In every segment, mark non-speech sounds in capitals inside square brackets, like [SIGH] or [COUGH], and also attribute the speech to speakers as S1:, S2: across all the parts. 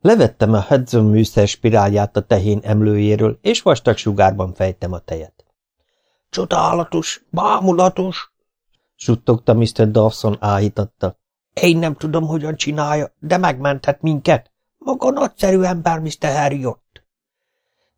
S1: Levettem a Hudson műszer spirálját a tehén emlőjéről, és vastag sugárban fejtem a tejet. – Csodálatos, bámulatos! – suttogta Mr. Dawson áhítattal. – Én nem tudom, hogyan csinálja, de megmenthet minket. Maga nagyszerű ember, Mr. Harriot.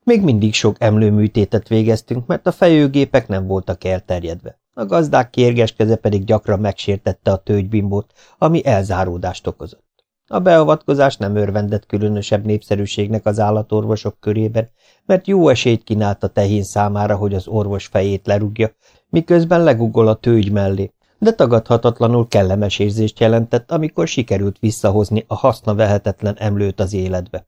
S1: Még mindig sok emlőműtétet végeztünk, mert a fejőgépek nem voltak elterjedve. A gazdák kérges keze pedig gyakran megsértette a tőgybimbót, ami elzáródást okozott. A beavatkozás nem örvendett különösebb népszerűségnek az állatorvosok körében, mert jó esélyt kínált a tehén számára, hogy az orvos fejét lerúgja, miközben legugol a tőgy mellé, de tagadhatatlanul kellemes érzést jelentett, amikor sikerült visszahozni a haszna vehetetlen emlőt az életbe.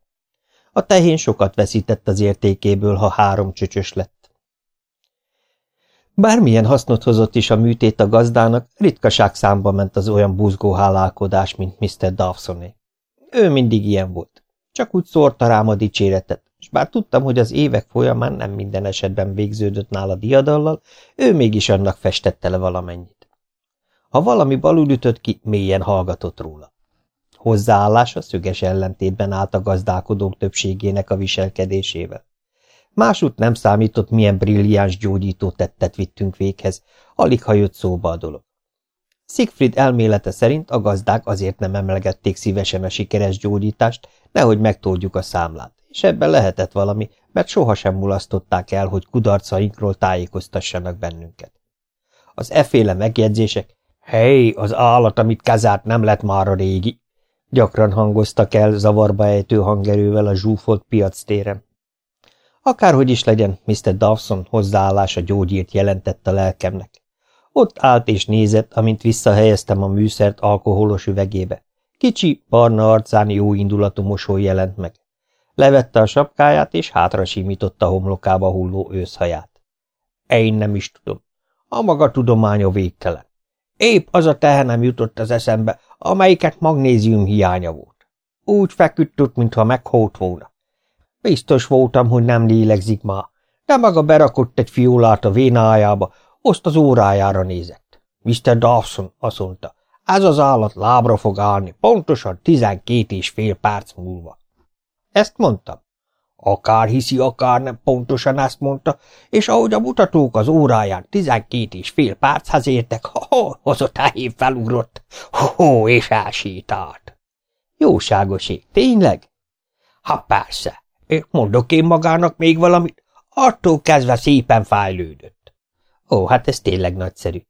S1: A tehén sokat veszített az értékéből, ha három csöcsös lett. Bármilyen hasznot hozott is a műtét a gazdának, ritkaság számba ment az olyan buzgó hálálkodás, mint Mr. Dawsoné. Ő mindig ilyen volt. Csak úgy szórta rám a dicséretet, és bár tudtam, hogy az évek folyamán nem minden esetben végződött nála diadallal, ő mégis annak festette le valamennyit. Ha valami balul ütött ki, mélyen hallgatott róla. Hozzáállása szöges ellentétben állt a gazdálkodók többségének a viselkedésével. Másút nem számított, milyen brilliáns gyógyító tettet vittünk véghez, alig ha jött szóba a dolog. Siegfried elmélete szerint a gazdák azért nem emlegették szívesen a sikeres gyógyítást, nehogy megtoldjuk a számlát, és ebben lehetett valami, mert sohasem mulasztották el, hogy kudarcainkról tájékoztassanak bennünket. Az eféle megjegyzések, hely, az állat, amit kezárt, nem lett már a régi, gyakran hangoztak el zavarba ejtő hangerővel a zsúfolt piac téren. Akárhogy is legyen, Mr. Dawson hozzáállása gyógyírt jelentett a lelkemnek. Ott állt és nézett, amint visszahelyeztem a műszert alkoholos üvegébe. Kicsi, barna arcán jó indulatú mosoly jelent meg. Levette a sapkáját, és hátra simította homlokába hulló őszhaját. Én nem is tudom. A maga tudománya végtelen. Épp az a tehenem jutott az eszembe, amelyiket magnézium hiánya volt. Úgy feküdt mintha meghólt volna. Biztos voltam, hogy nem lélegzik már, de maga berakott egy fiolát a vénájába, azt az órájára nézett. Mr. Dawson azt mondta, ez az állat lábra fog állni, pontosan tizenkét és fél perc múlva. Ezt mondtam. Akár hiszi, akár nem, pontosan ezt mondta, és ahogy a mutatók az óráján tizenkét és fél perchez értek, [LAUGHS] ho-ho, az a tehén felugrott, ho-ho, és elsétált. Jóságosé, tényleg? Ha persze, mondok én magának még valamit, attól kezdve szépen fájlődött. Ó, hát ez tényleg nagyszerű.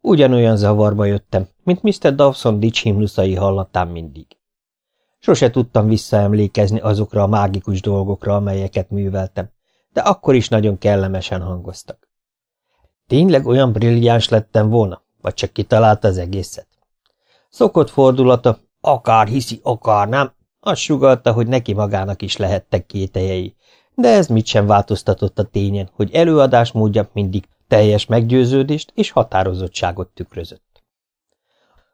S1: Ugyanolyan zavarba jöttem, mint Mr. Dawson dicshimnuszai hallatán mindig. Sose tudtam visszaemlékezni azokra a mágikus dolgokra, amelyeket műveltem, de akkor is nagyon kellemesen hangoztak. Tényleg olyan brilliáns lettem volna, vagy csak kitalálta az egészet? Szokott fordulata, akár hiszi, akár nem, azt sugalta, hogy neki magának is lehettek kételjei, de ez mit sem változtatott a tényen, hogy előadásmódja mindig teljes meggyőződést és határozottságot tükrözött.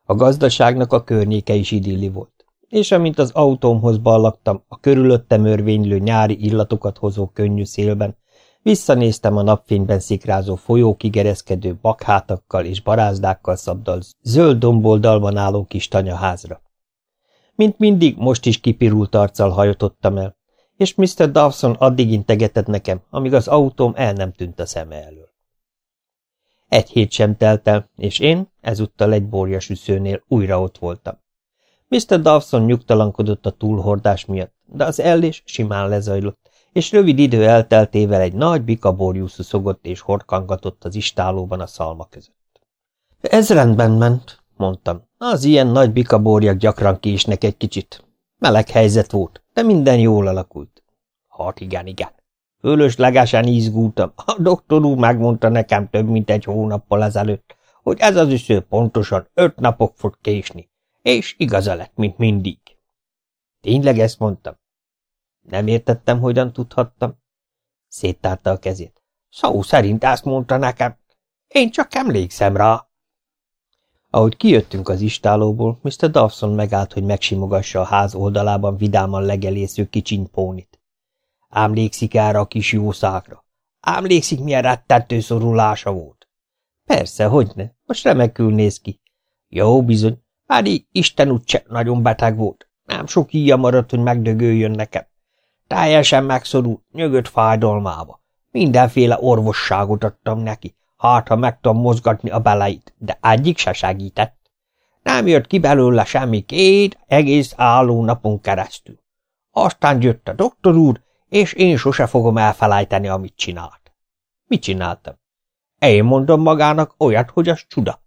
S1: A gazdaságnak a környéke is idilli volt, és amint az autómhoz ballagtam a körülöttem örvénylő nyári illatokat hozó könnyű szélben, visszanéztem a napfényben szikrázó folyókigereszkedő bakhátakkal és barázdákkal szabdal zöld domboldalban álló kis tanyaházra. Mint mindig, most is kipirult arccal hajotottam el, és Mr. Dawson addig integetett nekem, amíg az autóm el nem tűnt a szeme elől. Egy hét sem telt el, és én, ezúttal egy borjasüszőnél újra ott voltam. Mr. Dawson nyugtalankodott a túlhordás miatt, de az ellés simán lezajlott, és rövid idő elteltével egy nagy bika borjú szuszogott és horkangatott az istálóban a szalma között. Ez rendben ment, mondtam. Az ilyen nagy bikaborjak gyakran késnek egy kicsit. Meleg helyzet volt, de minden jól alakult. Hát igen, igen. Fölöslegesen izgultam. A doktor úr megmondta nekem több mint egy hónappal ezelőtt, hogy ez az üsző pontosan öt napok fog késni, és igaza lett, mint mindig. Tényleg ezt mondtam? Nem értettem, hogyan tudhattam. Széttárta a kezét. Szó szerint ezt mondta nekem. Én csak emlékszem rá. Ahogy kijöttünk az istálóból, Mr. Dawson megállt, hogy megsimogassa a ház oldalában vidáman legelésző kicsiny pónit. Ámlékszik erre a kis jószágra? Ámlékszik, milyen rettentő szorulása volt? Persze, hogyne, most remekül néz ki. Jó bizony, Ádi Isten úgyse nagyon beteg volt.
S2: Nem sok íja maradt, hogy megdögöljön nekem. Teljesen megszorult, nyögött fájdalmába. Mindenféle orvosságot adtam neki, hát ha meg tudom mozgatni a beleit, de egyik se segített. Nem jött ki belőle semmi két egész álló napon keresztül. Aztán jött a doktor úr, és én sose fogom elfelejteni, amit csinált. Mit csináltam? Én mondom magának olyat, hogy az csuda.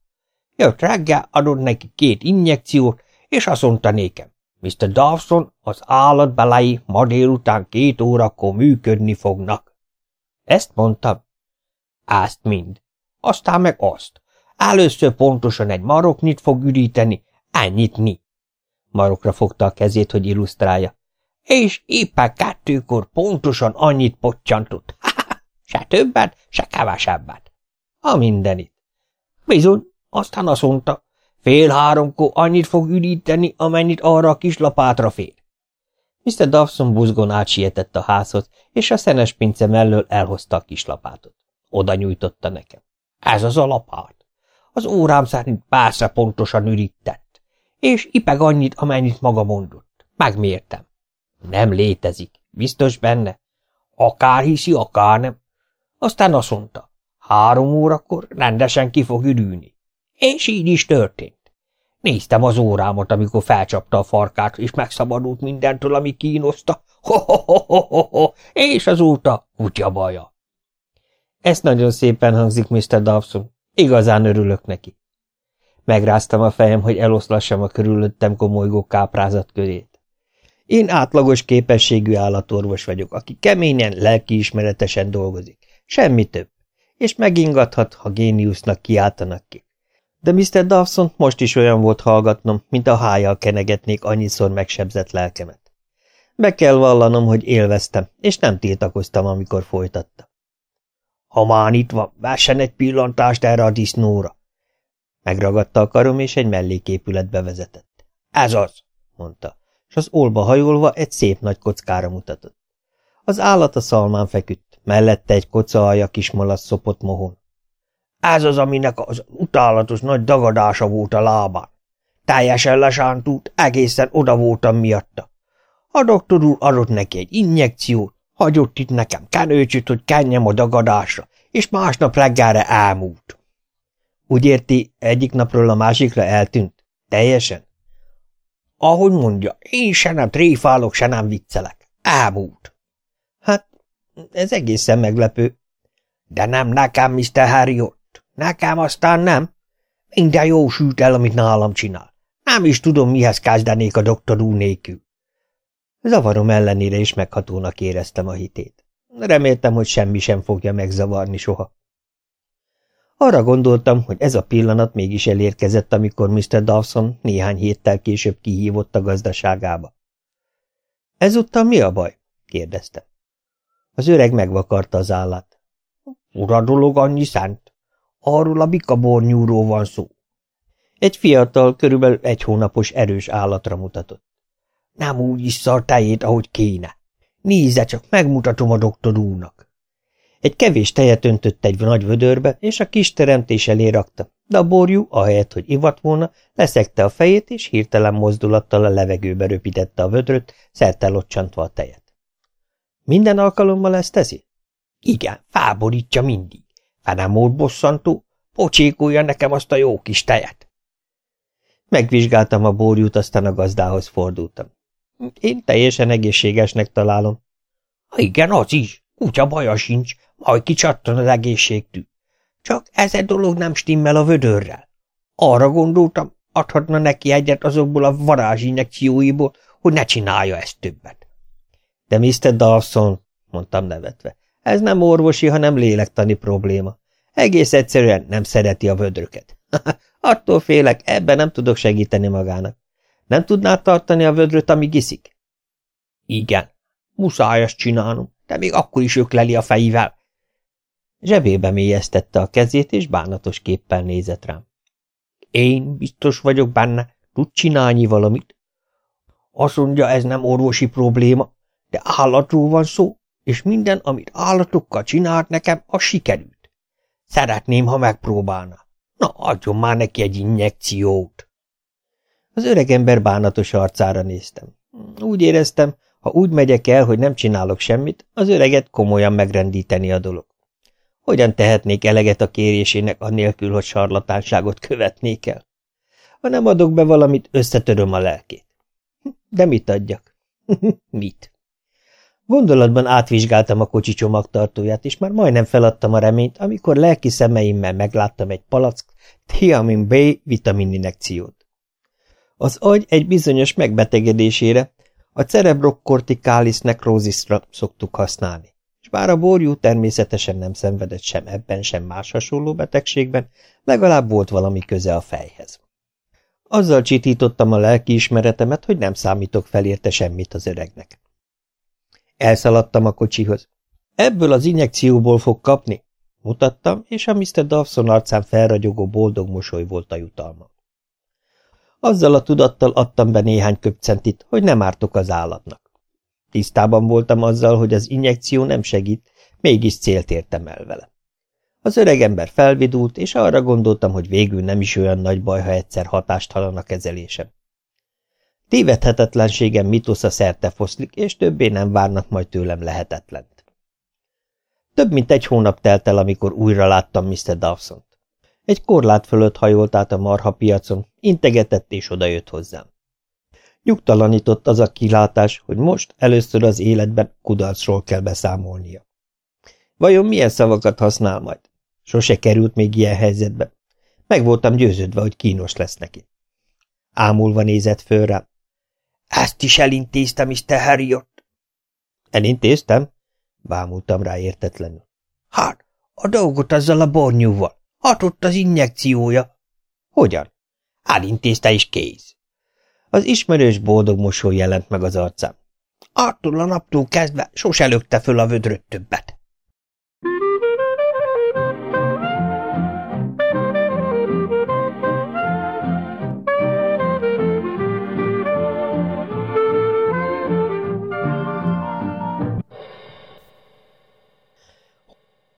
S2: Jött reggel, adott neki két injekciót, és azt mondta nékem, Mr. Dawson, az állat belei ma délután két órakor működni fognak. Ezt mondtam. Ezt mind. Aztán meg azt. Először pontosan egy maroknyit fog üríteni, ennyit ni. Marokra fogta a kezét, hogy illusztrálja. És éppen kettőkor pontosan annyit poccsantott. [LAUGHS] se többet, se kevesebbet. A mindenit. Bizony, aztán azt mondta, fél háromkor annyit fog üríteni, amennyit arra a kis lapátra fér. Mr. Dawson buzgón átsietett a házhoz, és a szenes pince mellől elhozta a kislapátot. Oda nyújtotta nekem. Ez az a lapát. Az órám szerint párszra pontosan ürített, és ipeg annyit, amennyit maga mondott. Megmértem. Nem létezik. Biztos benne? Akár hiszi, akár nem. Aztán azt mondta, három órakor rendesen ki fog ürülni. És így is történt. Néztem az órámat, amikor felcsapta a farkát, és megszabadult mindentől, ami kínoszta. Ho-ho-ho-ho-ho! És azóta kutya baja. Ez nagyon szépen hangzik, Mr. Dawson. Igazán örülök neki. Megráztam a fejem, hogy eloszlassam a körülöttem komolygó káprázat körét. Én átlagos képességű állatorvos vagyok, aki keményen, lelkiismeretesen dolgozik. Semmi több. És megingathat, ha géniusznak kiáltanak ki. De Mr. Dawson most is olyan volt hallgatnom, mint a hájjal kenegetnék annyiszor megsebzett lelkemet. Be kell vallanom, hogy élveztem, és nem tiltakoztam, amikor folytatta. Ha már itt van, vessen egy pillantást erre a disznóra. Megragadta a karom, és egy melléképületbe vezetett. Ez az, mondta, és az olba hajolva egy szép nagy kockára mutatott. Az állat a szalmán feküdt, mellette egy koca alja kismalasz szopott mohon. Ez az, aminek az utálatos nagy dagadása volt a lábán. Teljesen lesántult, egészen oda voltam miatta. A doktor úr adott neki egy injekciót, hagyott itt nekem kenőcsöt, hogy kenjem a dagadásra, és másnap reggelre elmúlt. Úgy érti, egyik napról a másikra eltűnt? Teljesen? Ahogy mondja, én se nem tréfálok, se nem viccelek. Elmúlt. Hát, ez egészen meglepő. De nem nekem, Mr. Harriot. Nekem aztán nem. Minden jó sült el, amit nálam csinál. Nem is tudom, mihez kezdenék a doktor úr nélkül. Zavarom ellenére is meghatónak éreztem a hitét. Reméltem, hogy semmi sem fogja megzavarni soha. Arra gondoltam, hogy ez a pillanat mégis elérkezett, amikor Mr. Dawson néhány héttel később kihívott a gazdaságába. Ezúttal mi a baj? kérdezte. Az öreg megvakarta az állát. Ura dolog annyi szent. Arról a bikabornyúról van szó. Egy fiatal, körülbelül egy hónapos erős állatra mutatott. Nem úgy iszza a tejét, ahogy kéne. Nézze csak, megmutatom a doktor úrnak. Egy kevés tejet öntött egy nagy vödörbe, és a kis teremtés elé rakta, de a borjú, ahelyett, hogy ivat volna, leszekte a fejét, és hirtelen mozdulattal a levegőbe röpítette a vödröt, szerte locsantva a tejet. Minden alkalommal ezt teszi? Igen, fáborítja mindig. Fenemód bosszantó, pocsékolja nekem azt a jó kis tejet. Megvizsgáltam a borjút, aztán a gazdához fordultam. Én teljesen egészségesnek találom. Igen, az is. Kutya baja sincs, majd kicsattan az egészségtű. Csak ez a dolog nem stimmel a vödörrel. Arra gondoltam, adhatna neki egyet azokból a varázsinjekcióiból, hogy ne csinálja ezt többet. De Mr. Dawson, mondtam nevetve, ez nem orvosi, hanem lélektani probléma. Egész egyszerűen nem szereti a vödröket. [LAUGHS] Attól félek, ebben nem tudok segíteni magának. Nem tudnád tartani a vödröt, amíg iszik? Igen, muszáj ezt csinálnom, de még akkor is ökleli a fejével. Zsebébe mélyeztette a kezét, és bánatos képpel nézett rám. Én biztos vagyok benne, tud csinálni valamit. Azt mondja, ez nem orvosi probléma, de állatról van szó, és minden, amit állatokkal csinált nekem, az sikerült. Szeretném, ha megpróbálna. Na, adjon már neki egy injekciót.
S1: Az öregember bánatos arcára néztem. Úgy éreztem, ha úgy megyek el, hogy nem csinálok semmit, az öreget komolyan megrendíteni a dolog. Hogyan tehetnék eleget a kérésének annélkül, hogy sarlatánságot követnék el? Ha nem adok be valamit, összetöröm a lelkét. De mit adjak? [LAUGHS] mit? Gondolatban átvizsgáltam a kocsi csomagtartóját, és már majdnem feladtam a reményt, amikor lelki szemeimmel megláttam egy palack Thiamin B vitamininekciót. Az agy egy bizonyos megbetegedésére, a cerebrocorticalis necrosisra szoktuk használni, és bár a borjú természetesen nem szenvedett sem ebben, sem más hasonló betegségben, legalább volt valami köze a fejhez. Azzal csitítottam a lelkiismeretemet, hogy nem számítok felérte semmit az öregnek. Elszaladtam a kocsihoz. Ebből az injekcióból fog kapni? Mutattam, és a Mr. Dawson arcán felragyogó boldog mosoly volt a jutalma. Azzal a tudattal adtam be néhány köpcentit, hogy nem ártok az állatnak. Tisztában voltam azzal, hogy az injekció nem segít, mégis célt értem el vele. Az öreg ember felvidult, és arra gondoltam, hogy végül nem is olyan nagy baj, ha egyszer hatástalan a kezelésem. Tévedhetetlenségem mitosza szerte foszlik, és többé nem várnak majd tőlem lehetetlent. Több mint egy hónap telt el, amikor újra láttam Mr. Dawson-t. Egy korlát fölött hajolt át a marha piacon, integetett és odajött hozzám. Nyugtalanított az a kilátás, hogy most először az életben kudarcról kell beszámolnia. Vajon milyen szavakat használ majd? Sose került még ilyen helyzetbe. Meg voltam győződve, hogy kínos lesz neki. Ámulva nézett föl rám. Ezt is elintéztem, Mr. Harriot. Elintéztem? Bámultam rá értetlenül. Hát, a dolgot azzal a bornyúval. Hatott az injekciója. Hogyan? Elintézte is kész. Az ismerős boldog mosoly jelent meg az arcám. Attól a naptól kezdve sose lökte föl a vödröt többet.